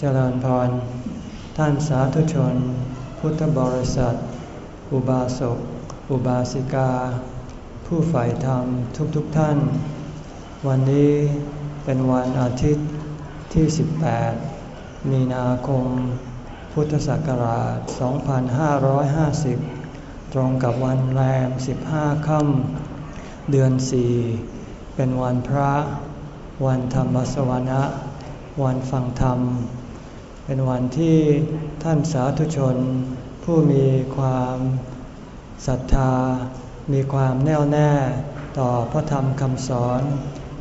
เจริญพร ท่านสาธุชน พุทธบริษัท อุบาสก อุบาสิกา ผู้ใฝ่ธรรมทุกๆทท่าน วันนี้เป็นวันอาทิตย์ที่ 18 มีนาคม พุทธศักราช 2550 ตรงกับวันแรม 15 ค่ำเดือน 4 เป็นวันพระ วันธรรมสวนะ วันฟังธรรม เป็นวันที่ท่านสาธุชน ผู้มีความศรัทธา มีความแน่วแน่ต่อพระธรรมคำสอน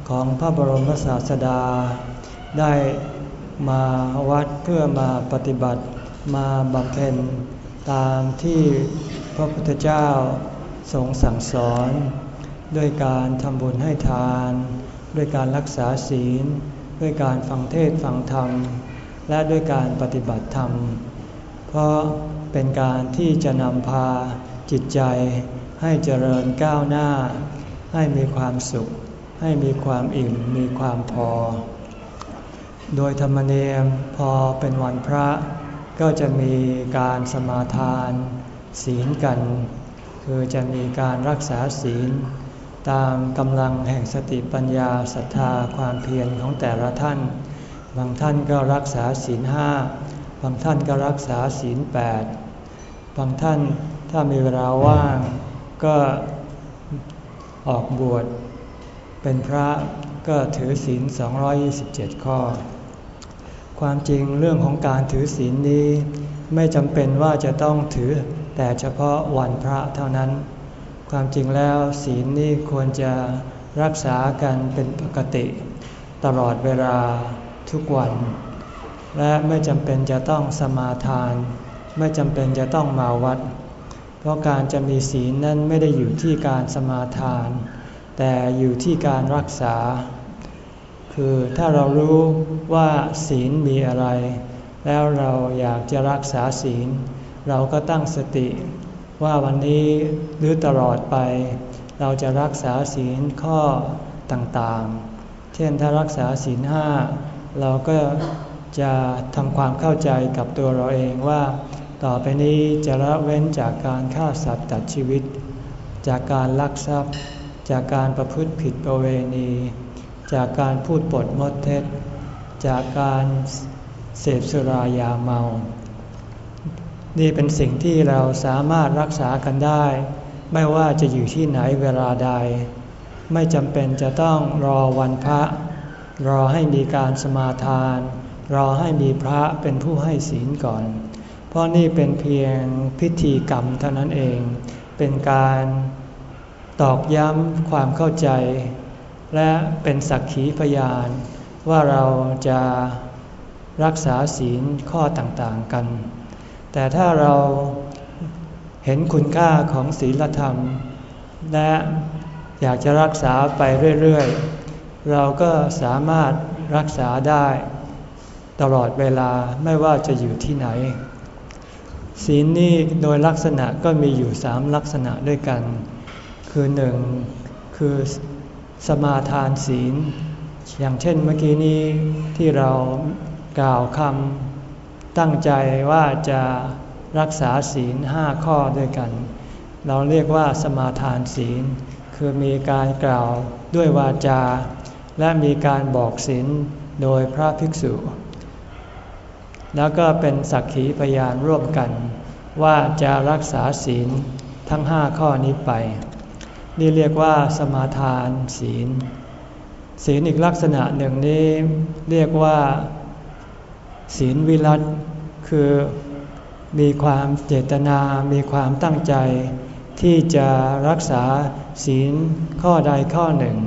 ของพระบรมศาสดา ได้มาวัดเพื่อมาปฏิบัติมาบำเพ็ญตามที่พระพุทธเจ้าทรงสั่งสอน ด้วยการทำบุญให้ทาน ด้วยการรักษาศีล ด้วยการฟังเทศฟังธรรม และด้วยการปฏิบัติธรรม เพราะเป็นการที่จะนำพาจิตใจให้เจริญก้าวหน้า ให้มีความสุข ให้มีความอิ่ม มีความพอ โดยธรรมเนียมพอเป็นวันพระก็จะมีการสมาทาน ศีลกัน คือจะมีการรักษาศีล ตามกำลังแห่งสติปัญญาศรัทธาความเพียรของแต่ละท่าน บางท่านก็รักษาศีลห้าบางท่านก็รักษาศีลแปดบางท่านถ้ามีเวลาว่างก็ออกบวชเป็นพระก็ถือศีล 227 ข้อ ความจริงเรื่องของการถือศีลนี้ ไม่จำเป็นว่าจะต้องถือแต่เฉพาะวันพระเท่านั้น ความจริงแล้วศีลนี่ควรจะรักษากันเป็นปกติ ตลอดเวลา ทุกวัน และไม่จำเป็นจะต้องสมาทาน ไม่จำเป็นจะต้องมาวัด เพราะการจะมีศีลนั้นไม่ได้อยู่ที่การสมาทาน แต่อยู่ที่การรักษา คือถ้าเรารู้ว่าศีลมีอะไร แล้วเราอยากจะรักษาศีล เราก็ตั้งสติว่าวันนี้หรือตลอดไป เราจะรักษาศีลข้อต่างๆ เช่นถ้ารักษาศีลห้า เราก็จะทำความเข้าใจกับตัวเราเองว่า ต่อไปนี้จะละเว้นจากการฆ่าสัตว์ตัดชีวิต จากการลักทรัพย์ จากการประพฤติผิดประเวณี จากการพูดปดมดเท็จ จากการเสพสุรายาเมา นี่เป็นสิ่งที่เราสามารถรักษากันได้ ไม่ว่าจะอยู่ที่ไหนเวลาใด ไม่จำเป็นจะต้องรอวันพระ รอให้มีการสมาทาน รอให้มีพระเป็นผู้ให้ศีลก่อน เพราะนี่เป็นเพียงพิธีกรรมเท่านั้นเอง เป็นการตอกย้ำความเข้าใจ และเป็นสักขีพยานว่าเราจะรักษาศีลข้อต่างๆกัน แต่ถ้าเราเห็นคุณค่าของศีลธรรม และอยากจะรักษาไปเรื่อยๆ เราก็สามารถรักษาได้ตลอดเวลาไม่ว่าจะอยู่ที่ไหน ศีลนี้โดยลักษณะก็มีอยู่สามลักษณะด้วยกัน คือหนึ่งคือสมาทานศีล อย่างเช่นเมื่อกี้นี้ที่เรากล่าวคำตั้งใจว่าจะรักษาศีลห้าข้อด้วยกัน เราเรียกว่าสมาทานศีล คือมีการกล่าวด้วยวาจา และมีการบอกศีลโดยพระภิกษุ แล้วก็เป็นสักขีพยานร่วมกัน ว่าจะรักษาศีลทั้งห้าข้อนี้ไป นี่เรียกว่าสมาทานศีล ศีลอีกลักษณะหนึ่งนี้เรียกว่า ศีลวิรัตคือมีความเจตนา มีความตั้งใจ ที่จะรักษาศีลข้อใดข้อหนึ่ง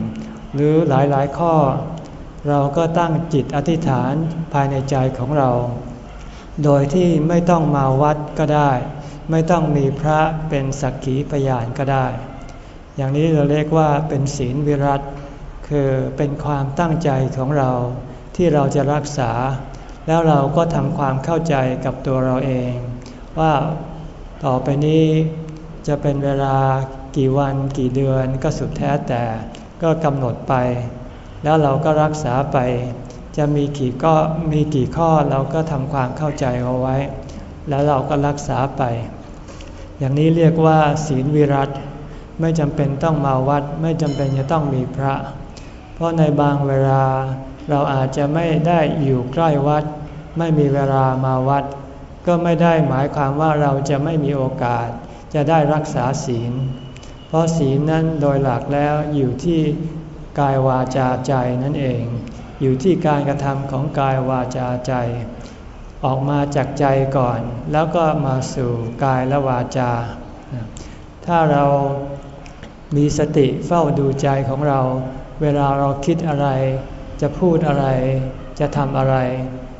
หรือหลายๆข้อ เราก็ตั้งจิตอธิษฐานภายในใจของเรา โดยที่ไม่ต้องมาวัดก็ได้ ไม่ต้องมีพระเป็นสักขีพยานก็ได้ อย่างนี้เราเรียกว่าเป็นศีลวิรัตคือเป็นความตั้งใจของเราที่เราจะรักษา แล้วเราก็ทำความเข้าใจกับตัวเราเอง ว่าต่อไปนี้จะเป็นเวลากี่วันกี่เดือนก็สุดแท้แต่ ก็กำหนดไป แล้วเราก็รักษาไป จะมีกี่ก็มีกี่ข้อเราก็ทำความเข้าใจเอาไว้ แล้วเราก็รักษาไป อย่างนี้เรียกว่าศีลวิรัตไม่จำเป็นต้องมาวัด ไม่จำเป็นจะต้องมีพระ เพราะในบางเวลาเราอาจจะไม่ได้อยู่ใกล้วัด ไม่มีเวลามาวัด ก็ไม่ได้หมายความว่าเราจะไม่มีโอกาส จะได้รักษาศีล เพราะศีลนั้นโดยหลักแล้วอยู่ที่กายวาจาใจนั่นเอง อยู่ที่การกระทำของกายวาจาใจ ออกมาจากใจก่อน แล้วก็มาสู่กายและวาจา ถ้าเรามีสติเฝ้าดูใจของเรา เวลาเราคิดอะไร จะพูดอะไร จะทำอะไร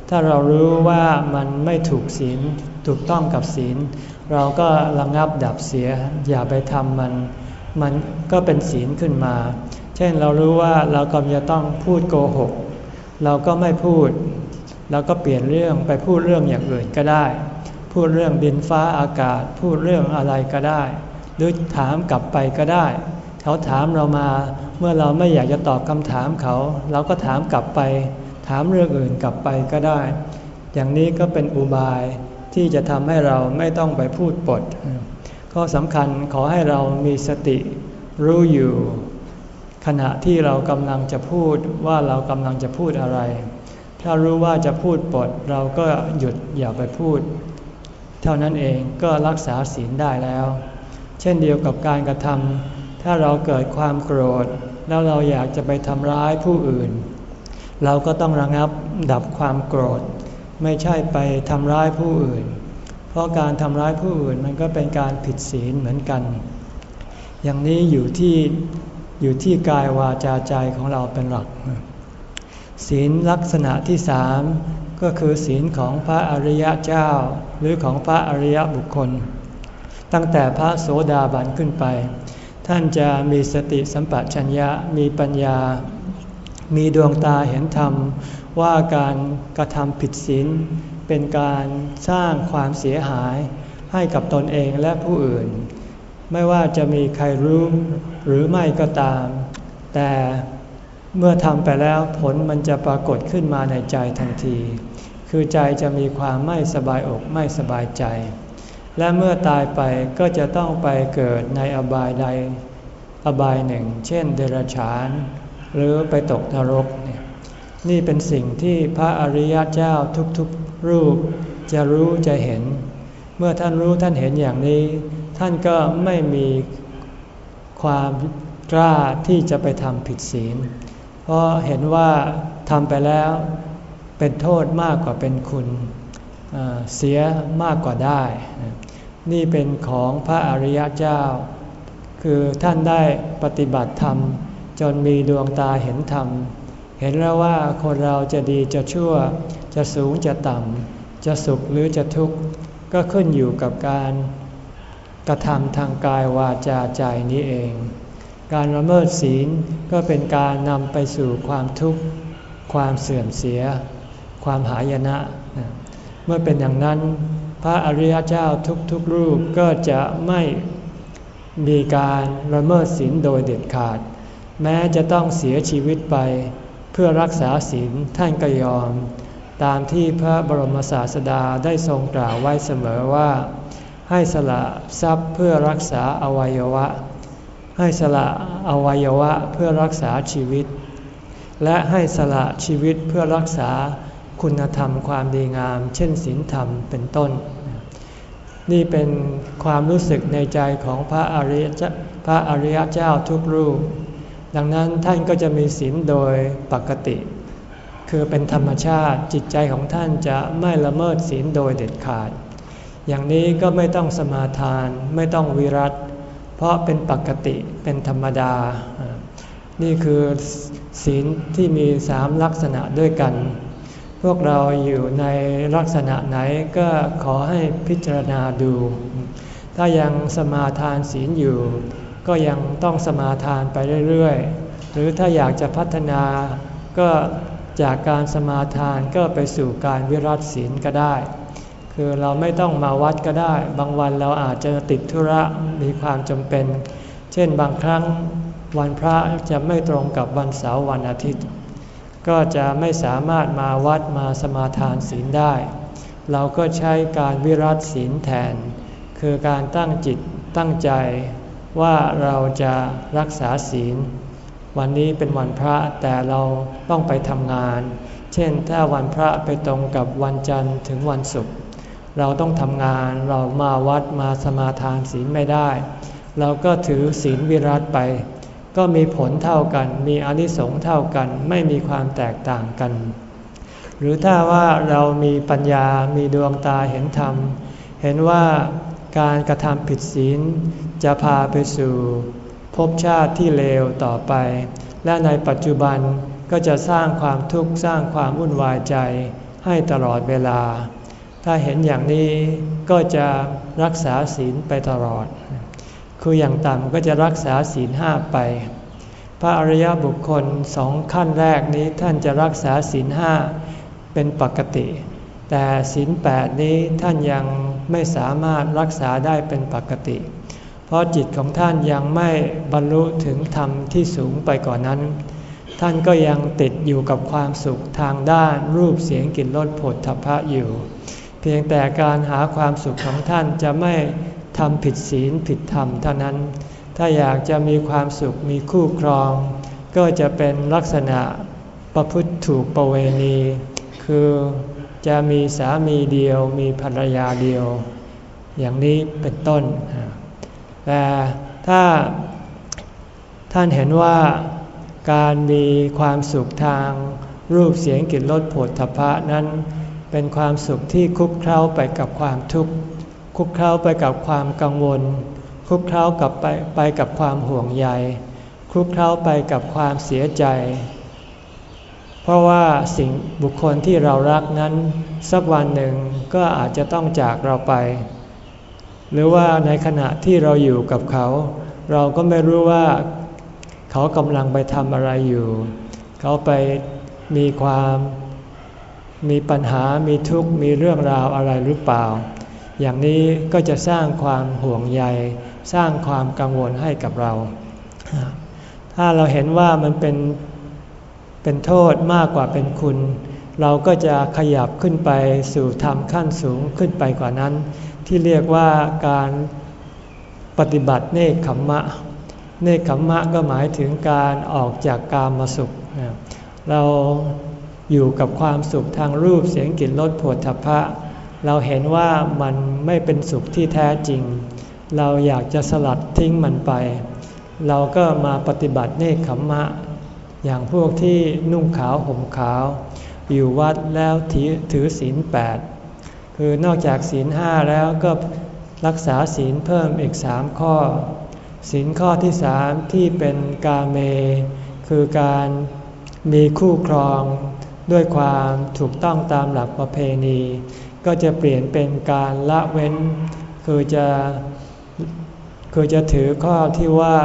ถ้าเรารู้ว่ามันไม่ถูกศีลถูกต้องกับศีล เราก็ระงับดับเสีย อย่าไปทำมัน มันก็เป็นศีลขึ้นมา เช่นเรารู้ว่าเรากำลังจะต้องพูดโกหก เราก็ไม่พูด เราก็เปลี่ยนเรื่องไปพูดเรื่องอย่างอื่นก็ได้ พูดเรื่องดินฟ้าอากาศ พูดเรื่องอะไรก็ได้ หรือถามกลับไปก็ได้ เขาถามเรามา เมื่อเราไม่อยากจะตอบคำถามเขา เราก็ถามกลับไป ถามเรื่องอื่นกลับไปก็ได้ อย่างนี้ก็เป็นอุบาย ที่จะทำให้เราไม่ต้องไปพูดปด ข้อสำคัญขอให้เรามีสติรู้อยู่ ขณะที่เรากำลังจะพูดว่าเรากำลังจะพูดอะไร ถ้ารู้ว่าจะพูดปด เราก็หยุดอย่าไปพูด เท่านั้นเองก็รักษาศีลได้แล้ว เช่นเดียวกับการกระทำถ้าเราเกิดความโกรธ แล้วเราอยากจะไปทำร้ายผู้อื่น เราก็ต้องระงับดับความโกรธ ไม่ใช่ไปทำร้ายผู้อื่น เพราะการทำร้ายผู้อื่นมันก็เป็นการผิดศีลเหมือนกัน อย่างนี้อยู่ที่อยู่ที่กายวาจาใจของเราเป็นหลัก ศีลลักษณะที่สามก็คือศีลของพระอริยเจ้า หรือของพระอริยบุคคล ตั้งแต่พระโสดาบันขึ้นไป ท่านจะมีสติสัมปชัญญะมีปัญญา มีดวงตาเห็นธรรม ว่าการกระทำผิดศีลเป็นการสร้างความเสียหายให้กับตนเองและผู้อื่น ไม่ว่าจะมีใครรู้หรือไม่ก็ตาม แต่เมื่อทำไปแล้วผลมันจะปรากฏขึ้นมาในใจทันที คือใจจะมีความไม่สบายอกไม่สบายใจ และเมื่อตายไปก็จะต้องไปเกิดในอบายใด อบายหนึ่ง เช่นเดรัจฉาน หรือไปตกนรกเนี่ยนี่เป็นสิ่งที่พระอริยเจ้าทุกๆรูปจะรู้จะเห็น เมื่อท่านรู้ท่านเห็นอย่างนี้ ท่านก็ไม่มีความกล้าที่จะไปทำผิดศีล เพราะเห็นว่าทำไปแล้วเป็นโทษมากกว่าเป็นคุณเสียมากกว่าได้ นี่เป็นของพระอริยเจ้า คือท่านได้ปฏิบัติธรรม จนมีดวงตาเห็นธรรม เห็นแล้วว่าคนเราจะดีจะชั่ว จะสูงจะต่ำ จะสุขหรือจะทุกข์ ก็ขึ้นอยู่กับการกระทำทางกายวาจาใจนี้เอง การละเมิดศีลก็เป็นการนำไปสู่ความทุกข์ ความเสื่อมเสีย ความหายนะ เมื่อเป็นอย่างนั้น พระอริยเจ้าทุกๆรูปก็จะไม่มีการละเมิดศีลโดยเด็ดขาด แม้จะต้องเสียชีวิตไป เพื่อรักษาศีลท่านก็ยอม ตามที่พระบรมศาสดาได้ทรงกล่าวไว้เสมอว่า ให้สละทรัพย์เพื่อรักษาอวัยวะ ให้สละอวัยวะเพื่อรักษาชีวิต และให้สละชีวิตเพื่อรักษาคุณธรรมความดีงาม เช่นศีลธรรมเป็นต้น นี่เป็นความรู้สึกในใจของพระอริยพระอริยเจ้าทุกรูป ดังนั้นท่านก็จะมีศีลโดยปกติ คือเป็นธรรมชาติจิตใจของท่านจะไม่ละเมิดศีลโดยเด็ดขาด อย่างนี้ก็ไม่ต้องสมาทานไม่ต้องวิรัตเพราะเป็นปกติเป็นธรรมดา นี่คือศีลที่มีสามลักษณะด้วยกัน พวกเราอยู่ในลักษณะไหนก็ขอให้พิจารณาดู ถ้ายังสมาทานศีลอยู่ ก็ยังต้องสมาทานไปเรื่อยๆ หรือถ้าอยากจะพัฒนาก็จากการสมาทานก็ไปสู่การวิรัตศีลก็ได้ คือเราไม่ต้องมาวัดก็ได้ บางวันเราอาจจะติดธุระมีความจำเป็น เช่นบางครั้งวันพระจะไม่ตรงกับวันเสาร์วันอาทิตย์ ก็จะไม่สามารถมาวัดมาสมาทานศีลได้ เราก็ใช้การวิรัตศีลแทน คือการตั้งจิตตั้งใจ ว่าเราจะรักษาศีล วันนี้เป็นวันพระแต่เราต้องไปทำงาน เช่นถ้าวันพระไปตรงกับวันจันทร์ถึงวันศุกร์เราต้องทำงานเรามาวัดมาสมาทานศีลไม่ได้ เราก็ถือศีลวิรัตไป ก็มีผลเท่ากันมีอนิสงส์เท่ากันไม่มีความแตกต่างกัน หรือถ้าว่าเรามีปัญญามีดวงตาเห็นธรรม เห็นว่าการกระทำผิดศีล จะพาไปสู่ภพชาติที่เลวต่อไป และในปัจจุบันก็จะสร้างความทุกข์สร้างความวุ่นวายใจให้ตลอดเวลา ถ้าเห็นอย่างนี้ก็จะรักษาศีลไปตลอด คืออย่างต่ำก็จะรักษาศีลห้าไป พระอริยบุคคลสองขั้นแรกนี้ท่านจะรักษาศีลห้าเป็นปกติ แต่ศีลแปดนี้ท่านยังไม่สามารถรักษาได้เป็นปกติเเพราะจิตของท่านยังไม่บรรลุถึงธรรมที่สูงไปกว่านนั้น ท่านก็ยังติดอยู่กับความสุขทางด้านรูปเสียงกลิ่นรสผลทพะอยู่ เพียงแต่การหาความสุขของท่านจะไม่ทำผิดศีลผิดธรรมเท่านั้น ถ้าอยากจะมีความสุขมีคู่ครอง ก็จะเป็นลักษณะประพฤติถูกประเวณี คือจะมีสามีเดียวมีภรรยาเดียว อย่างนี้เป็นต้น แต่ถ้าท่านเห็นว่าการมีความสุขทางรูปเสียงกลิ่นรสผลทพะนั้น เป็นความสุขที่คุกเคล้าไปกับความทุกข์คุกเคล้าไปกับความกังวล คุกเคล้ากับไปไปกับความห่วงใยคุกเคล้าไปกับความเสียใจ เพราะว่าสิ่งบุคคลที่เรารักนั้น สักวันหนึ่งก็อาจจะต้องจากเราไป หรือว่าในขณะที่เราอยู่กับเขา เราก็ไม่รู้ว่าเขากำลังไปทำอะไรอยู่ เขาไปมีความมีปัญหา มีทุกข์ มีเรื่องราวอะไรหรือเปล่า อย่างนี้ก็จะสร้างความห่วงใย สร้างความกังวลให้กับเรา ถ้าเราเห็นว่ามันเป็น เป็นโทษมากกว่าเป็นคุณ เราก็จะขยับขึ้นไปสู่ธรรมขั้นสูงขึ้นไปกว่านั้น ที่เรียกว่าการปฏิบัติเนคขมมะ เนคขมมะก็หมายถึงการออกจากกามมาสุข เราอยู่กับความสุขทางรูปเสียงกลิ่นรสผดทพะ เราเห็นว่ามันไม่เป็นสุขที่แท้จริง เราอยากจะสลัดทิ้งมันไป เราก็มาปฏิบัติเนคขมมะ อย่างพวกที่นุ่งขาวห่มขาว อยู่วัดแล้วถือศีลแปด คือนอกจากศีลห้าแล้วก็รักษาศีลเพิ่มอีกสามข้อ ศีลข้อที่สามที่เป็นกาเม คือการมีคู่ครองด้วยความถูกต้องตามหลักประเพณี ก็จะเปลี่ยนเป็นการละเว้น คือจะคือจะถือข้อที่ว่า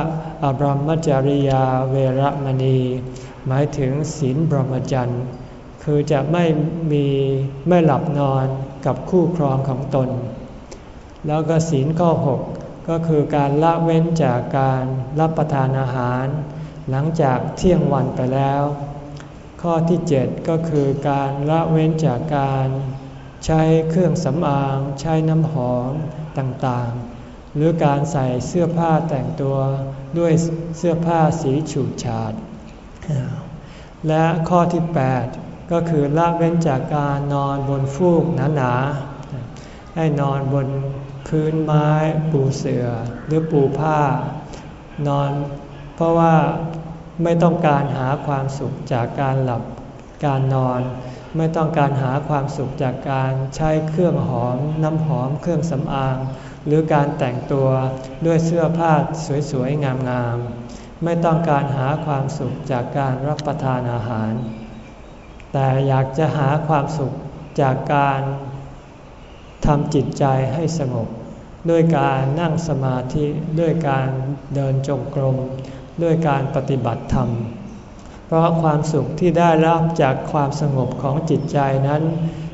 อบรมจริยาเวรมณี หมายถึงศีลบรมจันทร์คือจะไม่มีไม่หลับนอน กับคู่ครองของตน แล้วก็ศีลข้อ 6 ก็คือการละเว้นจากการรับประทานอาหาร หลังจากเที่ยงวันไปแล้ว ข้อที่ 7 ก็คือการละเว้นจากการใช้เครื่องสำอาง ใช้น้ำหอมต่างๆ หรือการใส่เสื้อผ้าแต่งตัวด้วยเสื้อผ้าสีฉูดฉาด และข้อที่ 8 ก็คือละเว้นจากการนอนบนฟูกหนาๆ ให้นอนบนพื้นไม้ปูเสือ่อหรือปูผ้า นอนเพราะว่าไม่ต้องการหาความสุขจากการหลับการนอน ไม่ต้องการหาความสุขจากการใช้เครื่องหอม น้ำหอมเครื่องสำอาง หรือการแต่งตัวด้วยเสื้อผ้าสวยๆงามๆไม่ต้องการหาความสุขจากการรับประทานอาหาร แต่อยากจะหาความสุขจากการทำจิตใจให้สงบ ด้วยการนั่งสมาธิด้วยการเดินจงกรม ด้วยการปฏิบัติธรรม เพราะความสุขที่ได้รับจากความสงบของจิตใจนั้น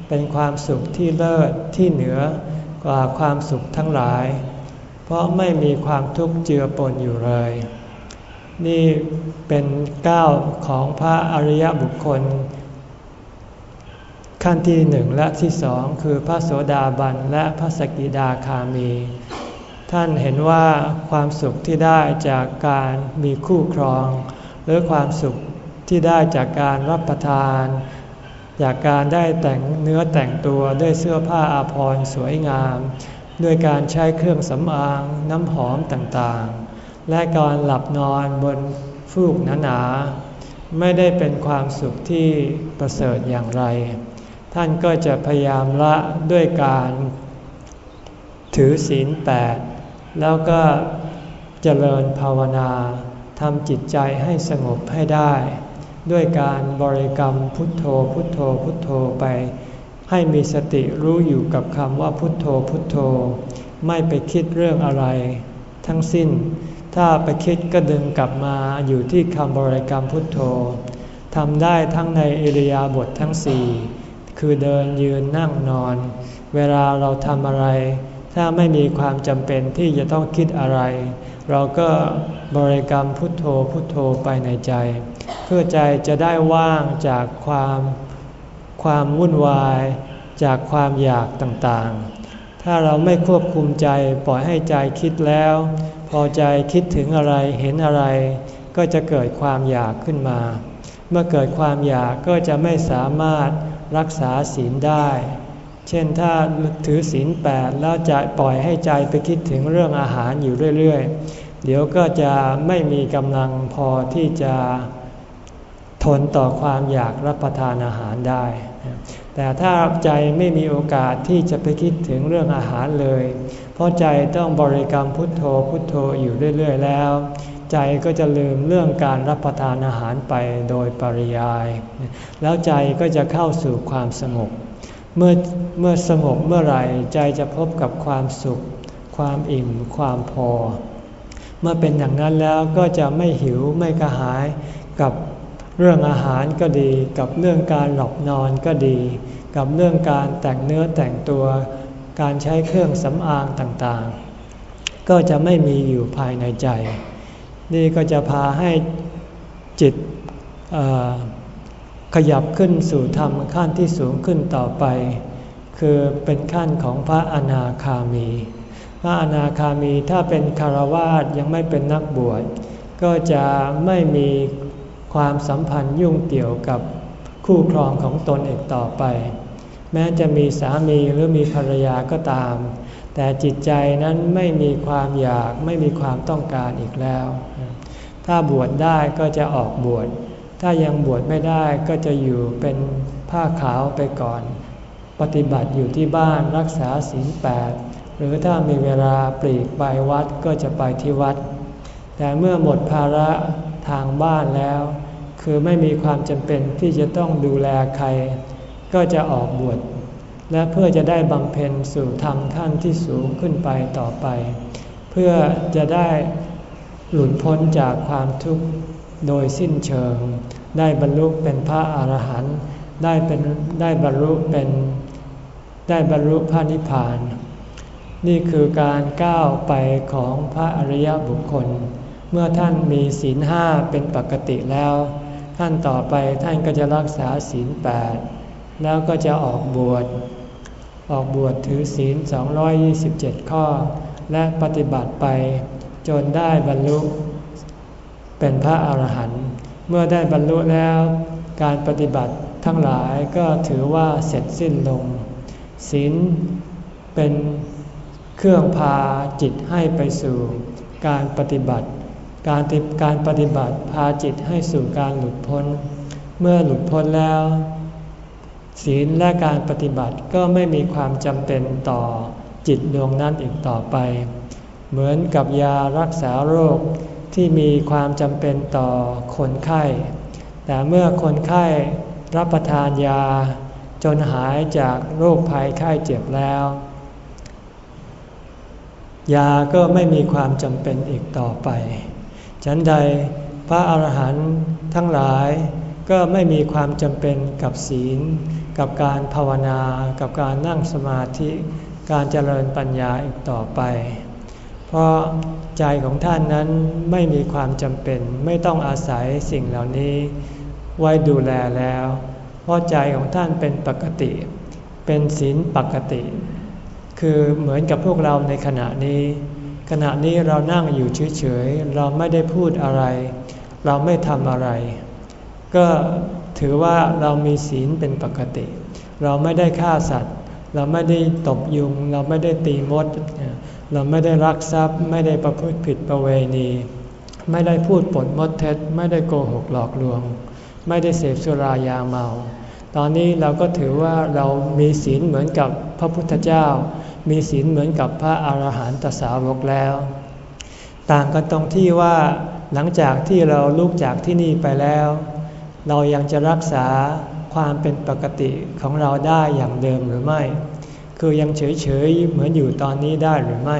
เป็นความสุขที่เลิศที่เหนือกว่าความสุขทั้งหลาย เพราะไม่มีความทุกข์เจือปนอยู่เลย นี่เป็นก้าวของพระอริยบุคคล ขั้นที่หนึ่งและที่สองคือพระโสดาบันและพระสกิดาคามี ท่านเห็นว่าความสุขที่ได้จากการมีคู่ครอง หรือความสุขที่ได้จากการรับประทาน จากการได้แต่งเนื้อแต่งตัวด้วยเสื้อผ้าอาภรณ์สวยงาม ด้วยการใช้เครื่องสำอางน้ำหอมต่างๆ และการหลับนอนบนฟูกหนาๆไม่ได้เป็นความสุขที่ประเสริฐอย่างไร ท่านก็จะพยายามละด้วยการถือศีลแปดแล้วก็เจริญภาวนาทำจิตใจให้สงบให้ได้ ด้วยการบริกรรมพุทโธพุทโธพุทโธไป ให้มีสติรู้อยู่กับคำว่าพุทโธพุทโธ ไม่ไปคิดเรื่องอะไร ทั้งสิ้น ถ้าไปคิดก็ดึงกลับมาอยู่ที่คำบริกรรมพุทโธทำได้ทั้งในอิริยาบถททั้งสี่ คือเดินยืนนั่งนอน เวลาเราทำอะไร ถ้าไม่มีความจำเป็นที่จะต้องคิดอะไร เราก็บริกรรมพุทโธพุทโธไปในใจ เพื่อใจจะได้ว่างจากความความวุ่นวาย จากความอยากต่างๆ ถ้าเราไม่ควบคุมใจปล่อยให้ใจคิดแล้ว พอใจคิดถึงอะไรเห็นอะไร ก็จะเกิดความอยากขึ้นมา เมื่อเกิดความอยากก็จะไม่สามารถ รักษาศีลได้ เช่นถ้าถือศีลแปดแล้วจะปล่อยให้ใจไปคิดถึงเรื่องอาหารอยู่เรื่อยๆ เดี๋ยวก็จะไม่มีกำลังพอที่จะทนต่อความอยากรับประทานอาหารได้ แต่ถ้าใจไม่มีโอกาสที่จะไปคิดถึงเรื่องอาหารเลย เพราะใจต้องบริกรรมพุทโธพุทโธอยู่เรื่อย ๆ แล้ว ใจก็จะลืมเรื่องการรับประทานอาหารไปโดยปริยาย แล้วใจก็จะเข้าสู่ความสงบ เมื่อเมื่อสงบเมื่อไหร่ใจจะพบกับความสุข ความอิ่ม ความพอ เมื่อเป็นอย่างนั้นแล้วก็จะไม่หิวไม่กระหายกับเรื่องอาหารก็ดี กับเรื่องการหลับนอนก็ดี กับเรื่องการแต่งเนื้อแต่งตัว การใช้เครื่องสำอางต่างๆ ก็จะไม่มีอยู่ภายในใจ นี่ก็จะพาให้จิตขยับขึ้นสู่ธรรมขั้นที่สูงขึ้นต่อไป คือเป็นขั้นของพระอนาคามี พระอนาคามีถ้าเป็นคารวาสยังไม่เป็นนักบวชก็จะไม่มีความสัมพันธ์ยุ่งเกี่ยวกับคู่ครองของตนอีกต่อไป แม้จะมีสามีหรือมีภรรยาก็ตาม แต่จิตใจนั้นไม่มีความอยากไม่มีความต้องการอีกแล้ว ถ้าบวชได้ก็จะออกบวช ถ้ายังบวชไม่ได้ก็จะอยู่เป็นผ้าขาวไปก่อน ปฏิบัติอยู่ที่บ้านรักษาศีลแปดหรือถ้ามีเวลาปลีกไปวัดก็จะไปที่วัด แต่เมื่อหมดภาระทางบ้านแล้ว คือไม่มีความจำเป็นที่จะต้องดูแลใคร ก็จะออกบวชและเพื่อจะได้บำเพ็ญสู่ธรรมขั้นที่สูงขึ้นไปต่อไป เพื่อจะได้ หลุดพ้นจากความทุกข์โดยสิ้นเชิง ได้บรรลุเป็นพระอรหันต์ได้เป็นได้บรรลุเป็นได้บรรลุพระนิพพาน นี่คือการก้าวไปของพระอริยบุคคล เมื่อท่านมีศีลห้าเป็นปกติแล้ว ท่านต่อไปท่านก็จะรักษาศีลแปดแล้วก็จะออกบวช ออกบวชถือศีล 227 ข้อ และปฏิบัติไป จนได้บรรลุเป็นพระอาหารหันต์เมื่อได้บรรลุแล้วการปฏิบัติทั้งหลายก็ถือว่าเสร็จสิ้นลง ศีลเป็นเครื่องพาจิตให้ไปสู่การปฏิบัติ การติการปฏิบัติพาจิตให้สู่การหลุดพ้น เมื่อหลุดพ้นแล้ว ศีลและการปฏิบัติก็ไม่มีความจำเป็นต่อจิตดวงนั้นอีกต่อไป เหมือนกับยารักษาโรคที่มีความจำเป็นต่อคนไข้ แต่เมื่อคนไข้รับประทานยา จนหายจากโรคภัยไข้เจ็บแล้ว ยาก็ไม่มีความจำเป็นอีกต่อไป ฉันใดพระอาหารหันต์ทั้งหลายก็ไม่มีความจำเป็นกับศีล กับการภาวนา กับการนั่งสมาธิ การเจริญปัญญาอีกต่อไป เพราะใจของท่านนั้นไม่มีความจำเป็น ไม่ต้องอาศัยสิ่งเหล่านี้ ไว้ดูแลแล้ว เพราะใจของท่านเป็นปกติ เป็นศีลปกติ คือเหมือนกับพวกเราในขณะนี้ ขณะนี้เรานั่งอยู่เฉยๆ เราไม่ได้พูดอะไร เราไม่ทำอะไร ก็ถือว่าเรามีศีลเป็นปกติ เราไม่ได้ฆ่าสัตว์ เราไม่ได้ตบยุง เราไม่ได้ตีมด เราไม่ได้รักทรัพย์ ไม่ได้ประพฤติผิดประเวณี ไม่ได้พูดปดมดเท็จ ไม่ได้โกหกหลอกลวง ไม่ได้เสพสุรายาเมา ตอนนี้เราก็ถือว่าเรามีศีลเหมือนกับพระพุทธเจ้า มีศีลเหมือนกับพระอาหารหันตสาวกแล้ว ต่างกันตรงที่ว่าหลังจากที่เราลุกจากที่นี่ไปแล้ว เรายังจะรักษาความเป็นปกติของเราได้อย่างเดิมหรือไม่ คือยังเฉยๆเหมือนอยู่ตอนนี้ได้หรือไม่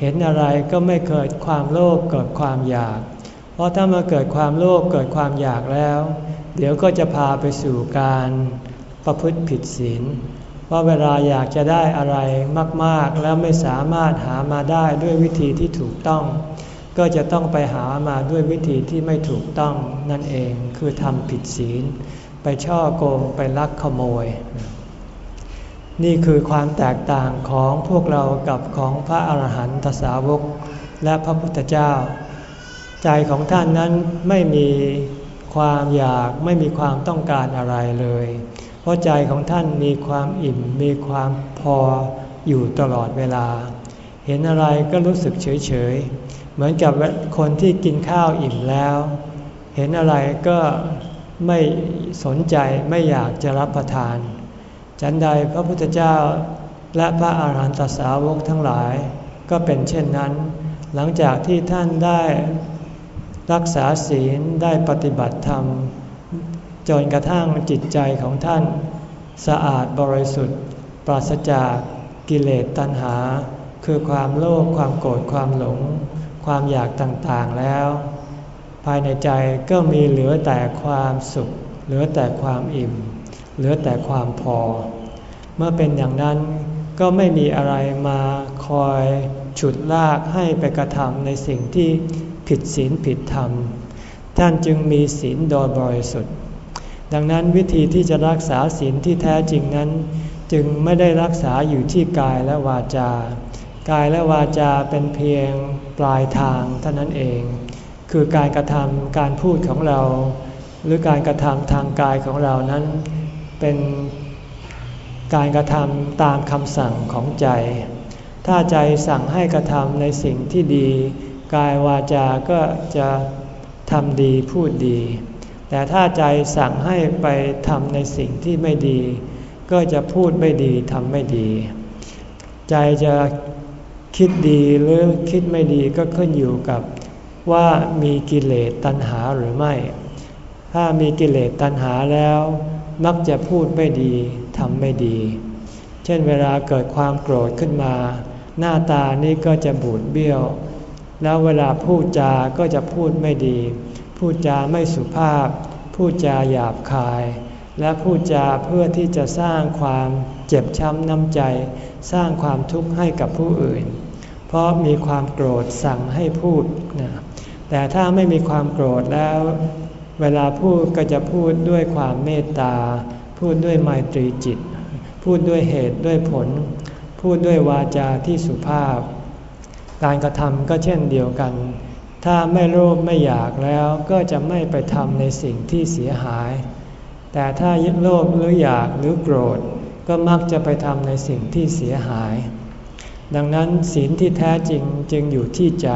เห็นอะไรก็ไม่เกิดความโลภเกิดความอยาก เพราะถ้ามาเกิดความโลภเกิดความอยากแล้ว เดี๋ยวก็จะพาไปสู่การประพฤติผิดศีลเพราะเวลาอยากจะได้อะไรมากๆ แล้วไม่สามารถหามาได้ด้วยวิธีที่ถูกต้อง ก็จะต้องไปหามาด้วยวิธีที่ไม่ถูกต้องนั่นเองคือทำผิดศีล ไปช่อโกงไปลักขโมย นี่คือความแตกต่างของพวกเรากับของพระอาหารหันตสาวก และพระพุทธเจ้า ใจของท่านนั้นไม่มีความอยากไม่มีความต้องการอะไรเลย เพราะใจของท่านมีความอิ่มมีความพออยู่ตลอดเวลา เห็นอะไรก็รู้สึกเฉยเฉยเหมือนกับคนที่กินข้าวอิ่มแล้ว เห็นอะไรก็ไม่สนใจไม่อยากจะรับประทาน จันใดพระพุทธเจ้าและพระอาหารหันตสาวกทั้งหลาย ก็เป็นเช่นนั้น หลังจากที่ท่านได้รักษาศีลได้ปฏิบัติธรรม จนกระทั่งจิตใจของท่าน สะอาดบริสุทธิ์ ปราศจากกิเลสตัณหา คือความโลภความโกรธความหลง ความอยากต่างๆแล้ว ภายในใจก็มีเหลือแต่ความสุข เหลือแต่ความอิ่ม เหลือแต่ความพอ เมื่อเป็นอย่างนั้นก็ไม่มีอะไรมาคอยฉุดลากให้ไปกระทำในสิ่งที่ผิดศีลผิดธรรม ท่านจึงมีศีลโดยบริสุทธิ์ ดังนั้นวิธีที่จะรักษาศีลที่แท้จริงนั้น จึงไม่ได้รักษาอยู่ที่กายและวาจา กายและวาจาเป็นเพียงปลายทางเท่านั้นเอง คือการกระทำการพูดของเรา หรือการกระทำทางกายของเรานั้น เป็นการกระทำตามคำสั่งของใจ ถ้าใจสั่งให้กระทำในสิ่งที่ดี กายวาจาก็จะทำดีพูดดี แต่ถ้าใจสั่งให้ไปทำในสิ่งที่ไม่ดี ก็จะพูดไม่ดีทำไม่ดี ใจจะคิดดีหรือคิดไม่ดีก็ขึ้นอยู่กับว่ามีกิเลสตัณหาหรือไม่ ถ้ามีกิเลสตัณหาแล้ว มักจะพูดไม่ดีทำไม่ดี เช่นเวลาเกิดความโกรธขึ้นมา หน้าตานี่ก็จะบูดเบี้ยว แล้วเวลาพูดจาก็จะพูดไม่ดี พูดจาไม่สุภาพ พูดจาหยาบคาย และพูดจาเพื่อที่จะสร้างความเจ็บช้ำน้ำใจ สร้างความทุกข์ให้กับผู้อื่น เพราะมีความโกรธสั่งให้พูดนะแต่ถ้าไม่มีความโกรธแล้ว เวลาพูดก็จะพูดด้วยความเมตตา พูดด้วยไมตรีจิต พูดด้วยเหตุด้วยผล พูดด้วยวาจาที่สุภาพ การกระทำก็เช่นเดียวกัน ถ้าไม่โลภไม่อยากแล้วก็จะไม่ไปทำในสิ่งที่เสียหาย แต่ถ้ายึดโลภหรืออยากหรือโกรธ ก็มักจะไปทำในสิ่งที่เสียหาย ดังนั้นศีลที่แท้จริงจึงอยู่ที่ใจ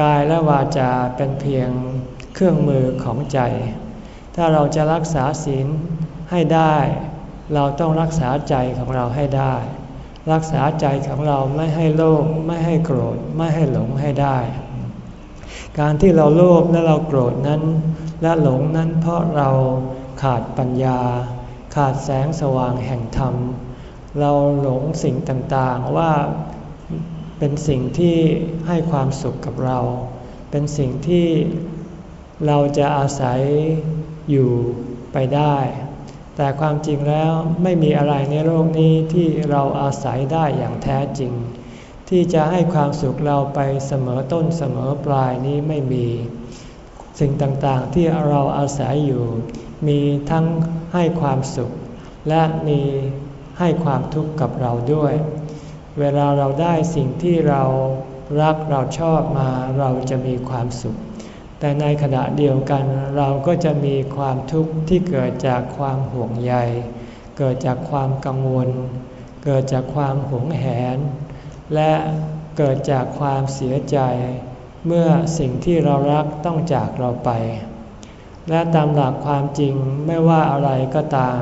กายและวาจาเป็นเพียง เครื่องมือของใจ ถ้าเราจะรักษาศีลให้ได้ เราต้องรักษาใจของเราให้ได้ รักษาใจของเราไม่ให้โลภไม่ให้โกรธ ไม่ให้หลงให้ได้ การที่เราโลภและเราโกรธนั้น และหลงนั้นเพราะเราขาดปัญญา ขาดแสงสว่างแห่งธรรม เราหลงสิ่งต่างๆว่าเป็นสิ่งที่ให้ความสุขกับเรา เป็นสิ่งที่ เราจะอาศัยอยู่ไปได้ แต่ความจริงแล้วไม่มีอะไรในโลกนี้ที่เราอาศัยได้อย่างแท้จริง ที่จะให้ความสุขเราไปเสมอต้นเสมอปลายนี้ไม่มี สิ่งต่างๆที่เราอาศัยอยู่ มีทั้งให้ความสุข และมีให้ความทุกข์กับเราด้วย เวลาเราได้สิ่งที่เรารักเราชอบมาเราจะมีความสุข แต่ในขณะเดียวกันเราก็จะมีความทุกข์ที่เกิดจากความห่วงใย เกิดจากความกังวล เกิดจากความหวงแหน และเกิดจากความเสียใจ เมื่อสิ่งที่เรารักต้องจากเราไป และตามหลักความจริงไม่ว่าอะไรก็ตาม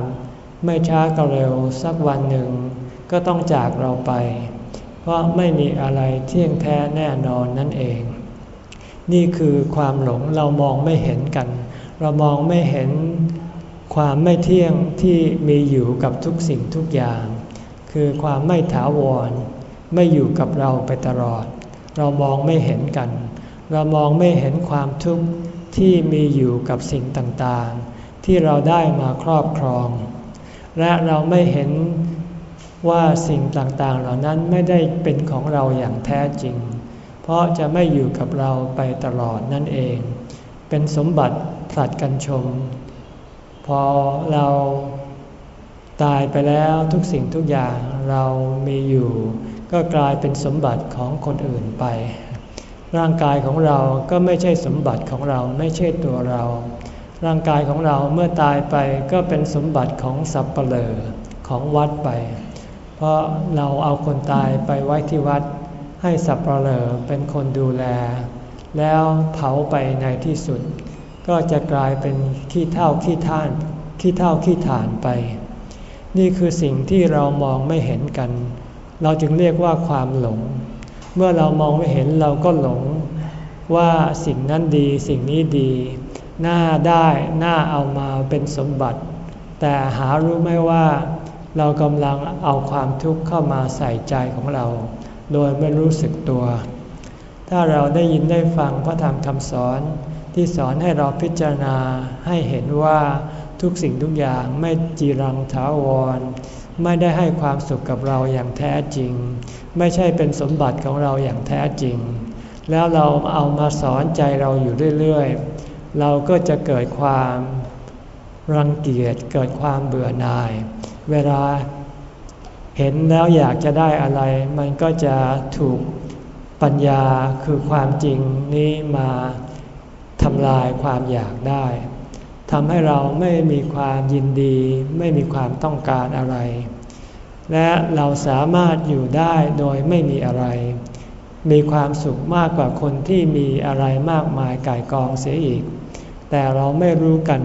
ไม่ช้าก็เร็วสักวันหนึ่ง ก็ต้องจากเราไป เพราะไม่มีอะไรเที่ยงแท้แน่นอนนั่นเอง นี่คือความหลงเรามองไม่เห็นกัน เรามองไม่เห็นความไม่เที่ยงที่มีอยู่กับทุกสิ่งทุกอย่าง คือความไม่ถาวร ไม่อยู่กับเราไปตลอด เรามองไม่เห็นกัน เรามองไม่เห็นความทุกข์ที่มีอยู่กับสิ่งต่างๆ ที่เราได้มาครอบครอง และเราไม่เห็นว่าสิ่งต่างๆ เหล่านั้นไม่ได้เป็นของเราอย่างแท้จริง เพราะจะไม่อยู่กับเราไปตลอดนั่นเอง เป็นสมบัติผลัดกันชม พอเราตายไปแล้วทุกสิ่งทุกอย่างเรามีอยู่ ก็กลายเป็นสมบัติของคนอื่นไป ร่างกายของเราก็ไม่ใช่สมบัติของเราไม่ใช่ตัวเรา ร่างกายของเราเมื่อตายไปก็เป็นสมบัติของสัพเปลอของวัดไป เพราะเราเอาคนตายไปไว้ที่วัด ให้สับปเหร่อเป็นคนดูแล แล้วเผาไปในที่สุด ก็จะกลายเป็นขี้เท่าขี้ท่านขี้เท่าขี้ฐานไป นี่คือสิ่งที่เรามองไม่เห็นกัน เราจึงเรียกว่าความหลง เมื่อเรามองไม่เห็นเราก็หลง ว่าสิ่งนั้นดีสิ่งนี้ดีน่าได้น่าเอามาเป็นสมบัติ แต่หารู้ไหมว่าเรากำลังเอาความทุกข์เข้ามาใส่ใจของเรา โดยไม่รู้สึกตัว ถ้าเราได้ยินได้ฟังพระธรรมคำสอนที่สอนให้เราพิจารณาให้เห็นว่าทุกสิ่งทุกอย่างไม่จีรังถาวร ไม่ได้ให้ความสุขกับเราอย่างแท้จริง ไม่ใช่เป็นสมบัติของเราอย่างแท้จริง แล้วเราเอามาสอนใจเราอยู่เรื่อยๆ เราก็จะเกิดความรังเกียจเกิดความเบื่อหน่าย เวลา เห็นแล้วอยากจะได้อะไร มันก็จะถูกปัญญาคือความจริงนี้มาทำลายความอยากได้ทำให้เราไม่มีความยินดี ไม่มีความต้องการอะไร และเราสามารถอยู่ได้โดยไม่มีอะไร มีความสุขมากกว่าคนที่มีอะไรมากมายก่ายกองเสียอีก แต่เราไม่รู้กัน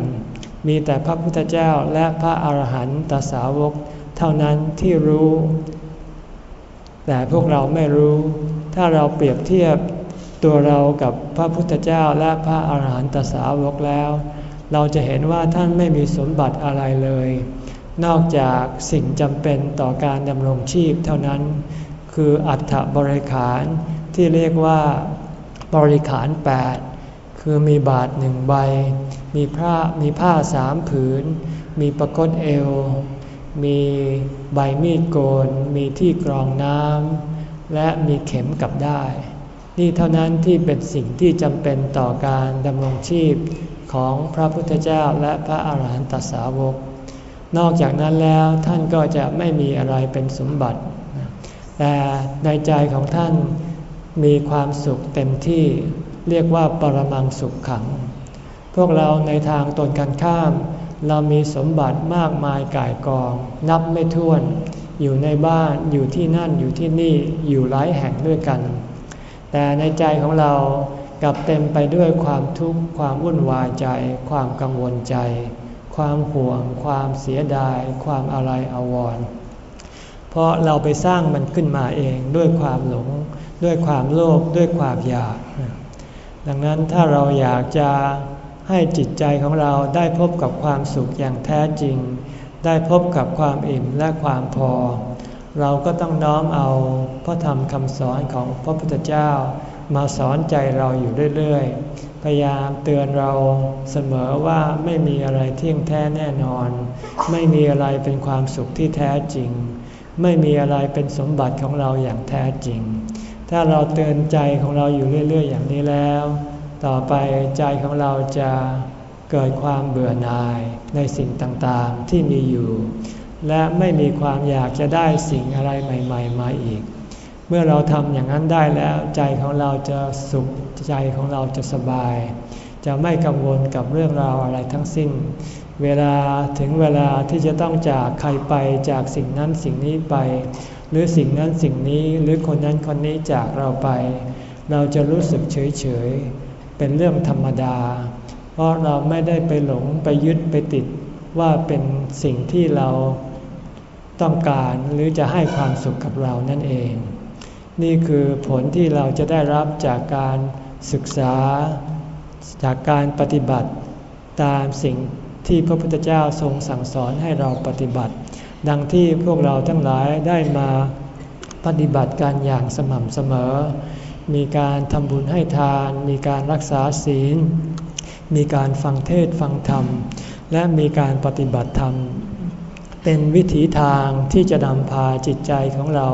มีแต่พระพุทธเจ้าและพระอาหารหันตสาวก เท่านั้นที่รู้ แต่พวกเราไม่รู้ ถ้าเราเปรียบเทียบตัวเรากับพระพุทธเจ้าและพระอาหารหันตสาวกแล้ว เราจะเห็นว่าท่านไม่มีสมบัติอะไรเลย นอกจากสิ่งจำเป็นต่อการดำรงชีพเท่านั้น คืออัฐบริขารที่เรียกว่าบริขารแปดคือมีบาทหนึ่งใบ มีผ้ามีผ้าสามผืน มีประกดเอว มีใบมีดโกน มีที่กรองน้ำและมีเข็มกับได้ นี่เท่านั้นที่เป็นสิ่งที่จำเป็นต่อการดำรงชีพของพระพุทธเจ้าและพระอาหารหันตสาวก นอกจากนั้นแล้วท่านก็จะไม่มีอะไรเป็นสมบัติ แต่ในใจของท่านมีความสุขเต็มที่เรียกว่าปรมังสุขขัง พวกเราในทางตนกันข้าม เรามีสมบัติมากมายก่ายกอง นับไม่ถ้วน อยู่ในบ้านอยู่ที่นั่นอยู่ที่นี่อยู่หลายแห่งด้วยกัน แต่ในใจของเรากลับเต็มไปด้วยความทุกข์ความวุ่นวายใจ ความกังวลใจ ความห่วง ความเสียดาย ความอะไรอาวรณ์เพราะเราไปสร้างมันขึ้นมาเองด้วยความหลง ด้วยความโลภด้วยความอยาก ดังนั้นถ้าเราอยากจะ ให้จิตใจของเราได้พบกับความสุขอย่างแท้จริง ได้พบกับความอิ่มและความพอ เราก็ต้องน้อมเอาพระธรรมคำสอนของพระพุทธเจ้า มาสอนใจเราอยู่เรื่อยๆ พยายามเตือนเราเสมอว่าไม่มีอะไรเที่ยงแท้แน่นอน ไม่มีอะไรเป็นความสุขที่แท้จริง ไม่มีอะไรเป็นสมบัติของเราอย่างแท้จริง ถ้าเราเตือนใจของเราอยู่เรื่อย ๆ อย่างนี้แล้ว ต่อไปใจของเราจะเกิดความเบื่อหน่ายในสิ่งต่างๆที่มีอยู่ และไม่มีความอยากจะได้สิ่งอะไรใหม่ ๆ มาอีก เมื่อเราทำอย่างนั้นได้แล้ว ใจของเราจะสุขใจของเราจะสบาย จะไม่กังวลกับเรื่องราวอะไรทั้งสิ้น เวลาถึงเวลาที่จะต้องจากใครไปจากสิ่งนั้นสิ่งนี้ไป หรือสิ่งนั้นสิ่งนี้หรือคนนั้นคนนี้จากเราไป เราจะรู้สึกเฉยเฉย เป็นเรื่องธรรมดา เพราะเราไม่ได้ไปหลงไปยึดไปติดว่าเป็นสิ่งที่เราต้องการหรือจะให้ความสุขกับเรานั่นเอง นี่คือผลที่เราจะได้รับจากการศึกษา จากการปฏิบัติตามสิ่งที่พระพุทธเจ้าทรงสั่งสอนให้เราปฏิบัติ ดังที่พวกเราทั้งหลายได้มาปฏิบัติการอย่างสม่ำเสมอ มีการทำบุญให้ทาน มีการรักษาศีล มีการฟังเทศฟังธรรม และมีการปฏิบัติธรรม เป็นวิถีทางที่จะนำพาจิตใจของเรา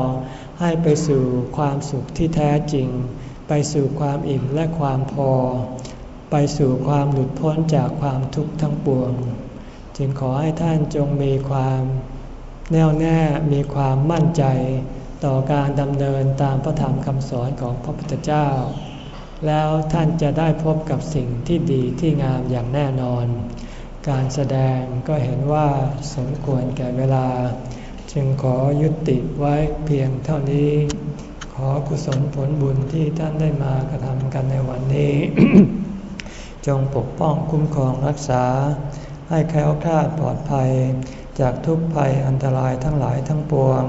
ให้ไปสู่ความสุขที่แท้จริง ไปสู่ความอิ่มและความพอ ไปสู่ความหลุดพ้นจากความทุกข์ทั้งปวง จึงขอให้ท่านจงมีความแน่วแน่มีความมั่นใจ ต่อการดำเนินตามพระธรรมคำสอนของพระพุทธเจ้า แล้วท่านจะได้พบกับสิ่งที่ดีที่งามอย่างแน่นอน การแสดงก็เห็นว่าสมควรแก่เวลา จึงขอยุติไว้เพียงเท่านี้ ขอกุศลผลบุญที่ท่านได้มากระทำกันในวันนี้ จงปกป้องคุ้มครองรักษา ให้แคล้วคลาดปลอดภัย จากทุกภัยอันตรายทั้งหลายทั้งปวง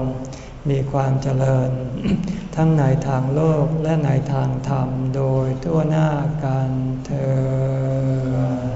มีความเจริญ ทั้งในทางโลกและในทางธรรมโดยทั่วหน้ากันเธอ